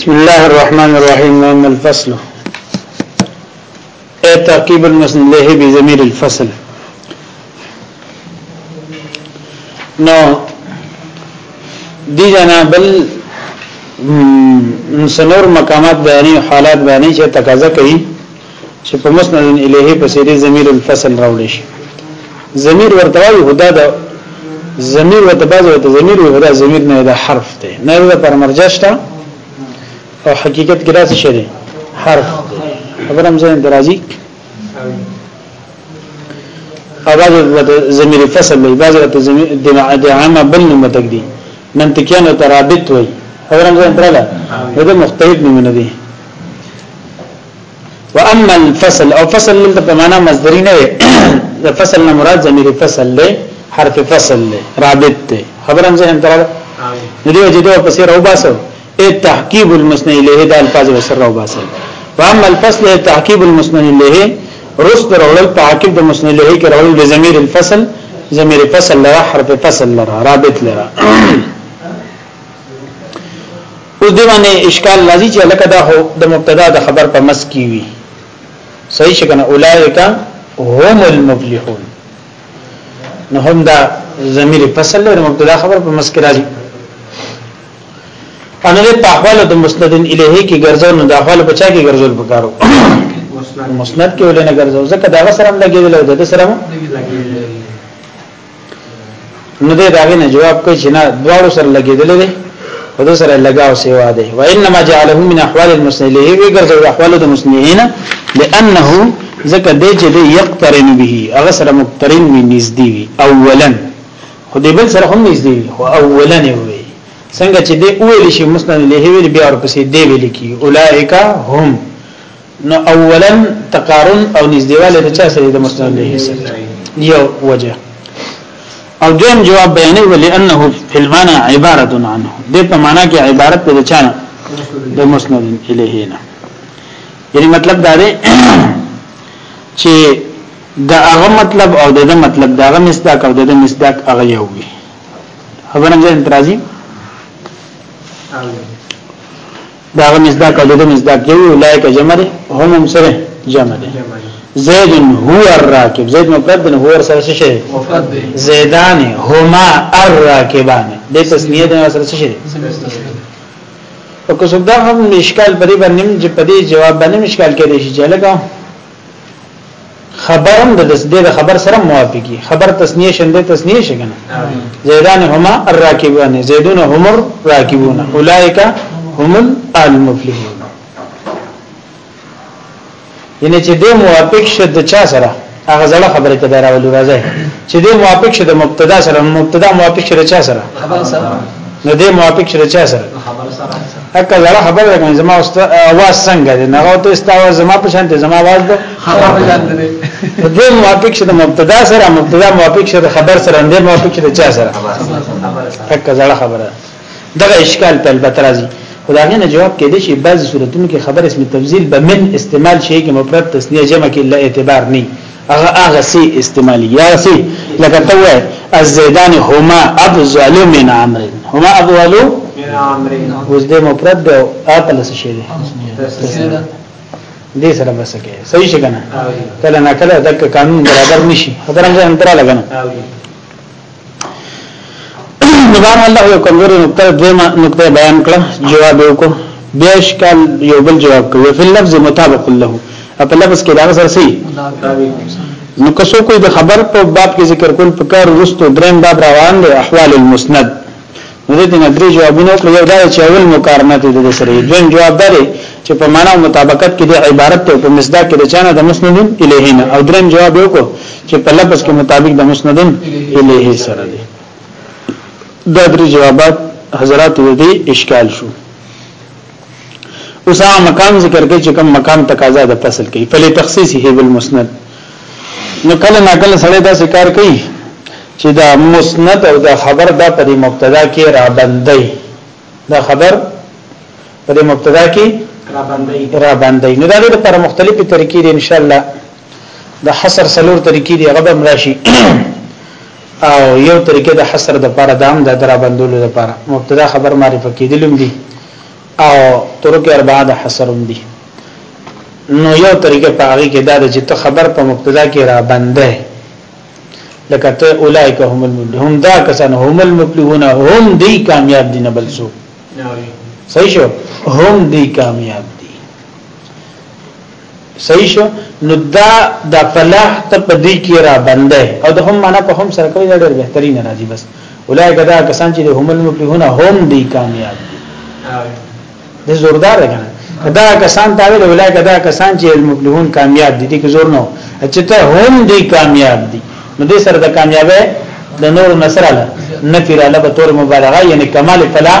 بسم الله الرحمن الرحيم وإن الفصل اي تركيب المسند له بزمير الفصل نو دي جنا بل سنور مقامات بیانی حالات بیانی چې تقاضا کوي چې په مسند الیه په سری ضمیر الفصل راوړي شي ضمیر ورته وایي خدا د ضمیر ورته بعض ورته ضمیر وي خدا ضمیر نه دا حرف دی نه دا پر مرجشته او حقیقت کې راځي شری حرف خبر هم ځین درازي اواز ورته ضمیر فصل دی بعض ورته ضمیر د عامه بل نه متک دی منطقيان ترابط وي خبر هم ځین درازي دا مختلف نمونه دي واما الفصل او فصل من په معنا مصدری نه ده فصل نه مراد ضمیر فصل ده حرف فصل ده رابط ده خبرم زه هم تر نو دی وجدو پسې راو باسو ای تحقیب المسند الیه د الفاظ وسر راو باسو واما الفصل ای تحقیب المسند الیه رست رول په عاقب د مسند الیه کې رول د ضمیر الفصل ضمیر فصل لرا حرف فصل لرا رابط لرا اوس دی باندې اشکال راځي چې لکه دا هو د مبتدا د خبر په مس کی وی صحیح شګنه اولایک هم المفلحون نو هم دا ضمیر فصل له مبتدا خبر په مس کی راځي انا دې په احوال د مسند الیه کې ګرځول نو د احوال په چا کې ګرځول پکارو مسند کې ولنه ګرځول ځکه دا سره هم لګیدل او د سره هم نو دې داغه نه جواب کوي چې نه دواړو سره لګیدل دي په دې سره لګاو سیوا دي و انما جعله من احوال المسنده وی ګرځي احوال د مسنهین لانه ځکه دې چې دې یقترن به هغه سره مقترن وي نږدې وي اولا خو دې بل سره هم نږدې وي خو اولا نه وي څنګه چې دې اول شي مسند له ویل بیا ورپسې دې ویل کی اولائک هم نو اولا تقارن او نږدېواله د چا سره د مسند له حساب یو وجه او دویم جواب بیانې ولې انه فی المعنى عبارت عنه د په معنا کې عبارت د چا نه د مسند الیه نه یعنی مطلب دا دی چې دا هغه مطلب او دغه مطلب داغه مصداق او دغه مصداق هغه یو وي خبرم ځین ترازی دا غو مصداق او د مصداق یو اولایک جمع ده هم هم سره جمع ده زید هو الراکب زید مفرد نه هو سره څه شي مفرد دی زیدان هما الراکبان د تسنیه د سره څه شي او که څوک دا هم اشکال پرې باندې چې پدې جواب باندې اشکال کړي شي چې لګاو خبرم د دې د خبر سره موافقي خبر تسنیه شنده تسنیه شګنه زیدان هما الراکبون زیدون هم الراکبون اولئک هم المفلحون ینه چې د موافق شد د چا سره هغه زړه خبره ته دراولو راځي چې د موافق شد د مبتدا سره مبتدا موافق شد د چا سره خبر سره نو د موافق شد د چا سره خبر سره اکه زړه خبره ده کنه زما واست اواز څنګه دی نه غوته است اواز زما په شان ته زما اواز ده خبره په شان ده دې موافق شه د مبتدا سره مبتدا موافق شه د خبر سره اندې موافق شه د چا سره اکه زړه خبره دغه اشکال په البته راځي خدای نه جواب کې دي چې بعض صورتونو کې خبر اسم تفضیل به من استعمال شي کې مفرد تسنیه جمع کې لا اعتبار نه هغه هغه سي استعمالي یا سي لکه ته وای الزیدان هما افضل من عمرو هما افضل من عمرو اوس دې مفرد دی او خپل څه شي دی دې سره بس کې صحیح شګنه کله نه کله دک قانون برابر نشي خبره هم ځان تر لګنه نو بهر الله یو کمزوري نقطه دیمه نقطه بیان کړه جواب یو کو بیا اشکال یو بل جواب کوي په لفظ مطابق له په لفظ کې دا سره سي نو که څوک د خبر په باب کې ذکر کول په کار ورستو دریم باب روان دی احوال المسند نو دې نه درې جوابونه وکړو یو دا چې اول مقارنت د دې سره دویم جواب دا دی چې په معنا او مطابقت کې د عبارت ته په مصداق کې د چانه د مسند الیهین او دریم جواب یو کو چې په لفظ کې مطابق د مسند الیه سره دی دا درې جوابات حضرات دې اشکال شو اوس هغه مقام ذکر کوي چې کوم مقام تقاضا د فصل کوي فلی تخصیص هی بالمسند نو کله نا کله سړی دا ذکر کوي چې دا مسند او دا خبر دا په مبتدا کې را بندي دا خبر په مبتدا کې را بندي را بندي نو دا د پر مختلفې طریقې دي ان شاء الله د حصر سلور طریقې دي غبم راشي او یو طریقه د حصر د پاره دام د درابندولو د پاره مبتدا خبر معرفه کیدلم دي او طرق اربعه د حصرم دي نو یو طریقه په هغه کې دا چې ته خبر په مبتدا کې را بنده لکه ته اولایک هم المبلغ هم دا کسان هم المبلغون هم دی کامیاب دي نه بل څو صحیح شو هم دی کامیاب دي صحیح شو نو دا د فلاح ته پدې کې را بنده او د هم معنا په هم سره کوي دا ډېر بهترین راځي بس اولای کدا کسان چې د همل مفلحونه هم دی کامیاب دي د زوردار کنه کدا کسان ته ویل اولای کدا کسان چې المفلحون کامیاب دي دي که زور نه چې ته هم دی کامیاب دي نو دې سره د کامیابی د نور نصر له نفر له به تور مبالغه یعنی کمال فلاح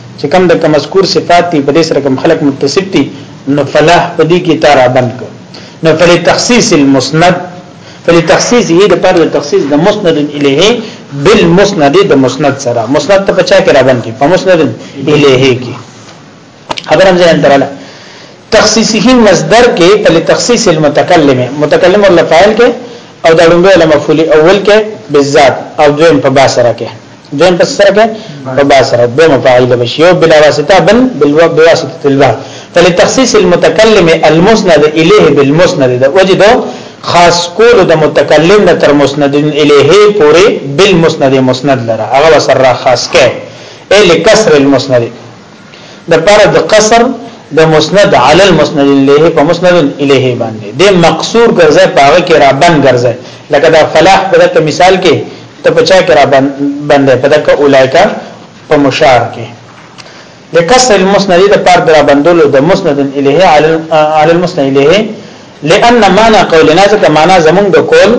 چې کوم د مذکور صفات دي په دې سره کوم خلق متصف دي نو فلاح په دې کې تارا بند کو نو فل تخصیص المسند فل تخصیص یې د پر تخصیص د مسند الیه بالمسند د مسند سره مسند ته پچا کې را باندې په مسند الیه کې خبرم ځان دراله تخصیصه مصدر کې فل تخصیص المتکلم متکلم ولا فاعل کې او د لومبه مفعول اول کې بالذات او دویم په با سره کې دیم پس سره کې په با سره د مفاعل بشي او بلا واسطه بل بل واسطه البا فلتخصيص المتكلم المسند اليه بالمسند ده وجد خاص کول د متکلم نه تر مسند اليه پورې بالمسند مسند لره هغه سره خاص کې ال کسر المسند د پاره د قصر د مسند علی المسند الیه په مسند الیه باندې د مقصور ګرځي پاغه کې را بند ګرځي لکه دا فلاح په دغه مثال کې ته پچا کې را بند په دغه اولایکا په مشار کې د کسر المسند د پار درا بندولو د مسند الیه علی المسند الیه لئن معنا قولنا ځکه معنا زمونږ د قول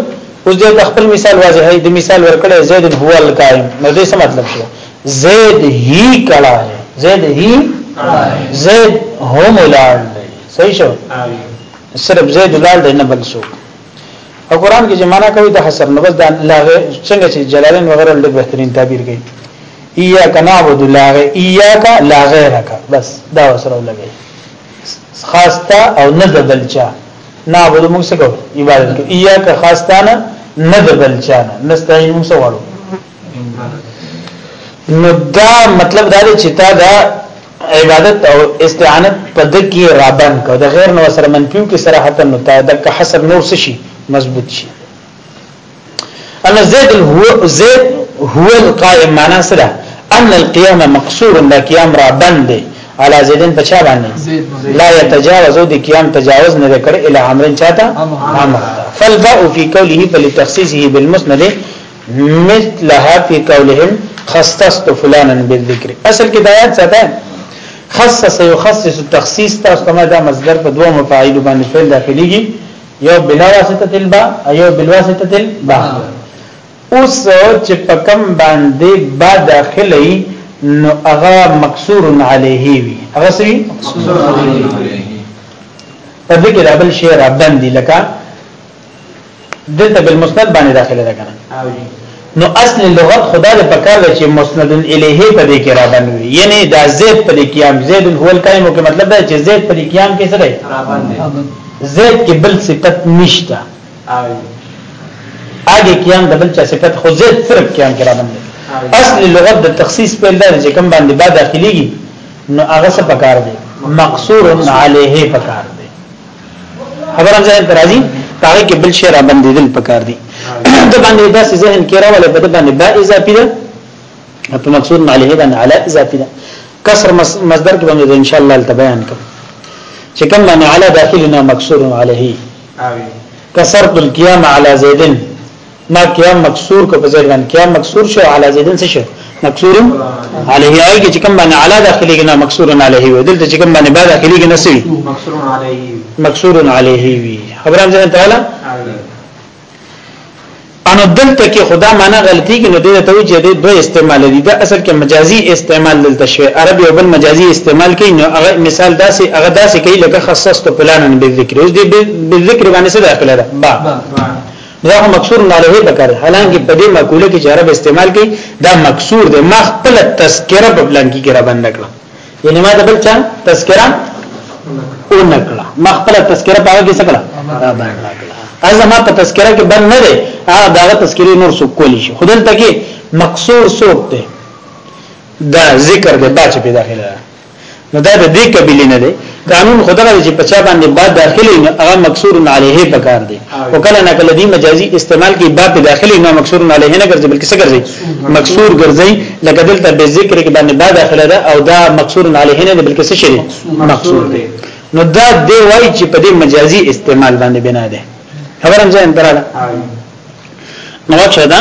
اوس د خپل مثال واضح دی مثال ورکړی زید هو القائم نو دې څه مطلب شو زید هی کړه ہے زید هی زید هم ولال دی صحیح شو صرف زید ولال دی نه بل سو او قران کې جمانا کوي د حسر نو بس د لاغه څنګه چې جلالین وغیرہ له بهترین تعبیر کوي ایاک نعبد لاغه ایاک لا غیرک بس دا وسره لګي خاصتا او نه د بلچا نعبد موږ څه کوو عبادت کوو ایاک خاصتانه نه د بلچا نه نستعين موږ څه وړو نو دا مطلب دا دی چې تا دا عبادت او استعانت په دکی رابن کو د غیر نو سره منفیو کې سره حتی نو تا دک حسب نور شي مضبوط شي ان زید هو زید هو القائم معنا سره ان القيام مقصور دا قیام را بند دی علا زیدن پچا باندې لا يتجاوز د قیام تجاوز نه کړ اله امرن چاته امر فالباء في قوله فلتخصيصه بالمسند مثلها فی قولهم خصصت فلانا بالذکر اصل کې د آیات څخه خصص یخصص تخصیص تاسو ته دا مصدر په دوه مفاعیل باندې فعل داخليږي یو بلا واسطه البا ایو بالواسطه البا اوس چې پکم باندې با داخلي نو هغه مکسور علیه وی هغه سوي مکسور علیه په دې کې رابل شعر ابدن دی لکه دلته بل مسند باندې داخله ده کنه نو اصل لغت خدا دې پکار دی چې مسند الیه په دې کې را باندې یعنی دا زید په دې قیام زید هو القائم کې مطلب دا چې زید په دې قیام کې سره را باندې زید کې بل صفت نشته اګه قیام د بل چا صفت خو زید صرف قیام کې را باندې اصل لغت د تخصیص په لار چې کوم باندې بعد داخليږي نو هغه څه پکار دی مقصور علیه پکار خبره ځان ترازی پاره کې بل شی را باندې دل پکار دي د باندې داسې ذهن کې راولې په د باندې با اضافي ده په مقصود معلومه باندې علی اضافي ده کسر مصدر کې باندې ان شاء الله بیان کوم چې کوم باندې علی داخلنا مکسور علیه کسرت القيام على زيد ما قیام مکسور کو په ځای باندې قیام مکسور شو علی زیدن څه شو مکسور علیه ایګه چې کوم باندې علی داخلي کې نه مکسور علیه وي دلته چې کوم باندې با داخلي کې نه سوي مکسور علیه مکسور علیه وي خبرم ځنه تعالی انو دلته کې خدا معنا غلطي کې نو دې ته وجه دې دوه استعمال دي دا اصل کې مجازي استعمال دلته شوی عرب یو بل مجازي استعمال کوي نو هغه مثال داسې هغه داسې کوي لکه خصصت پلانن بالذکر اوس دې بالذکر باندې څه داخله ده با, با. با. دا هم مکسور علیه پکار حالانکه په دې مقوله کې چې عرب استعمال کوي دا مکسور دی ما خپل تذکره په پلان کې را بند کړم یعنی ما د بل چا تذکره او نکړه ما خپل تذکره پاوه کې سکړه را بند کړه ازه ما په تذکره کې بند نه دی هغه دا تذکره نور سو کولی شي خدای ته کې مکسور سوک دی دا ذکر دی باچ په داخله نو دا د دې قبيله نه دی قانون خدغه چې په چا باندې با داخلي نه هغه مکسور علیه په کار دی او کله نه کله دی مجازي استعمال کې با په داخلي نه مکسور علیه نه ګرځي بلکې څه ګرځي مکسور ګرځي لکه دلته به ذکر کې باندې با داخله ده او دا مکسور علیه نه بلکې څه شي مکسور دی نو دا دی وای چې په دې مجازي استعمال باندې بنا ده خبرم ځان تراله نو څه ده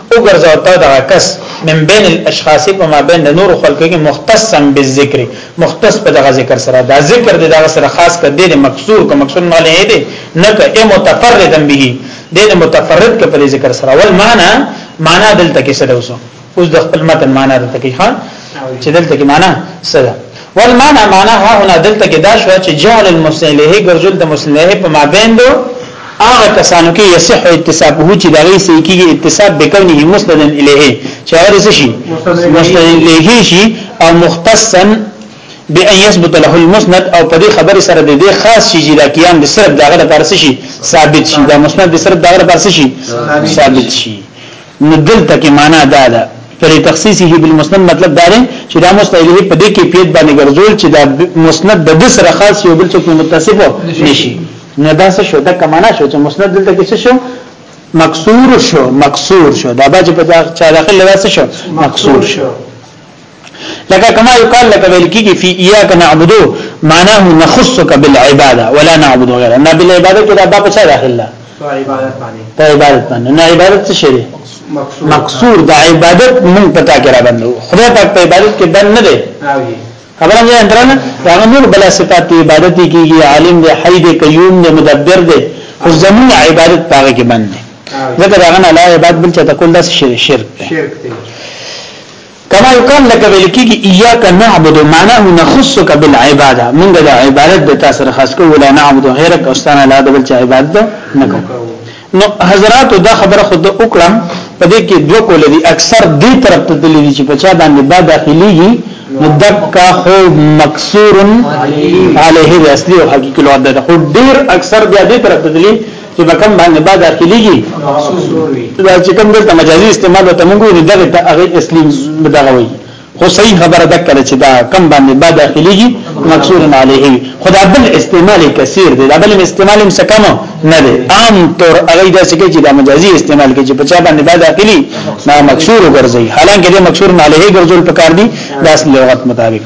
وګرځاو تا دغه کس من بین الاشخاص په ما بین د نور خلکو کې مختصا بالذکر مختص په دغه ذکر سره دا ذکر د دغه سره خاص کړ دی مکسور کو مکسور نه لې دی نه ک متفردا به د متفرد ک په ذکر سره ول معنا معنا دلته کې سره اوسو اوس د خپل متن معنا دلته کې ها چې دلته کې معنا سره والمعنى معنا ها هنا دلته کې دا شو چې جعل المسلم له ګرځول د مسلم له په مابین دو هغه کسانو کې یصح اتصابه چې دغه سې کېږي اتصاب بکونه مسند الیه چې هغه څه شي مسند الیه شي او مختصا بأن يثبت له المسند او په دې خبره سره د دې خاص شي چې دا قیام د صرف دغه لپاره شي ثابت شي دا مسند د صرف دغه لپاره شي ثابت شي نو دلته کې معنا دا ده پر تخصیصه بالمسند مطلب دا دی چې دا مسند له په دې کې پیت باندې ګرځول چې دا مسند د د سره خاص یو بل څوک متصف نشي نه دا څه شو دا کمانه شو چې مسند دلته کې څه شو مکسور شو مکسور شو دا به په چا داخل لاسه شو مکسور شو لکه کما یقال لکه ویل کیږي فی ایاک نعبدو معناه نخصک بالعباده ولا نعبد غیره نه بالعباده کې دا باب څه داخل ده په عبادت باندې په عبادت باندې نه عبادت څه شي مقصور د عبادت مونږ پتا کې را باندې خدای پاک په عبادت کې بند نه دی خبره مې اندرنه هغه نور بل صفات عبادت کیږي عالم دی حی دی قیوم دی مدبر دی خو زمون عبادت پاره کې بند دی ځکه دا غنه لا عبادت بل چې تقول دا شرک دی شرک دی کما یقال لکه ویل کیږي ایاک نعبد معناه نخصک بالعباده موږ د عبادت د تاسو سره خاص کوو لا نعبد غیرک استانه لا د بل چا عبادت نه کوو نو حضرات دا خبره خود وکړم په دې کې دوه کول دي اکثر دې طرف ته دلی دي چې په چا باندې با داخليږي مدکا خو مکسور علیه اصلي او حقيقي لغت ده خو ډیر اکثر بیا دې طرف ته دلی چې په کوم باندې با داخليږي دا چې کوم دلته مجازي استعمال وته موږ نه دغه ته هغه اصلي دغه وي خو صحیح خبره ده کړه چې دا کم باندې با داخليږي مقصور عليه خدا بل استعمال کثیر دی دا بل استعمال هم سکم نه دی عام طور هغه دا چې چې دا مجازي استعمال کې چې په چا باندې با داخلي نا مقصور ګرځي حالانکه دې مقصور عليه ګرځول پکار دي د اصل لغت مطابق